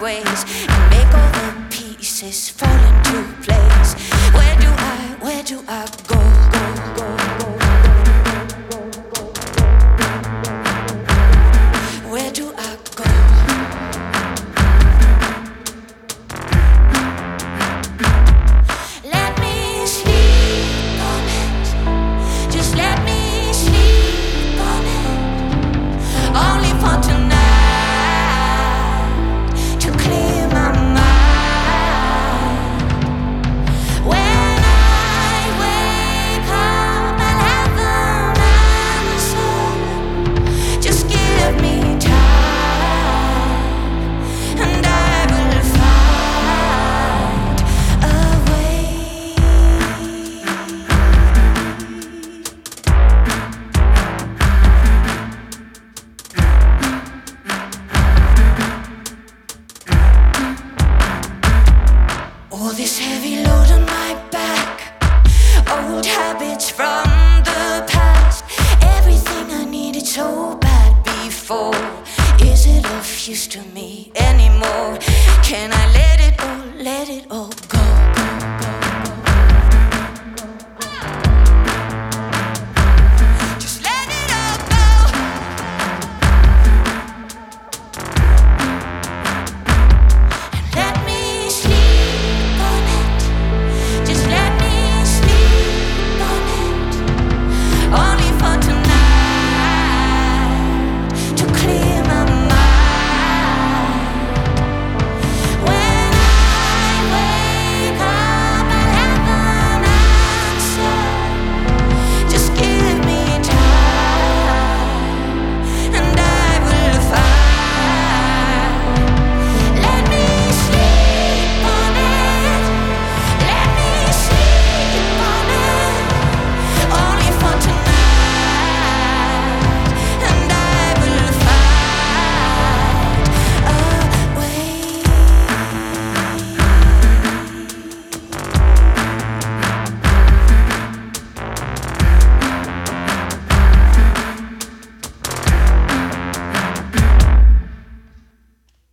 change my ways and make all the pieces fall into place. Where do I, habits from the past. Everything I needed so bad before. Is it of use to me anymore? Can I let it all, let it all go?